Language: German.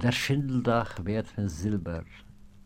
Der Schindeldach wird von Silber,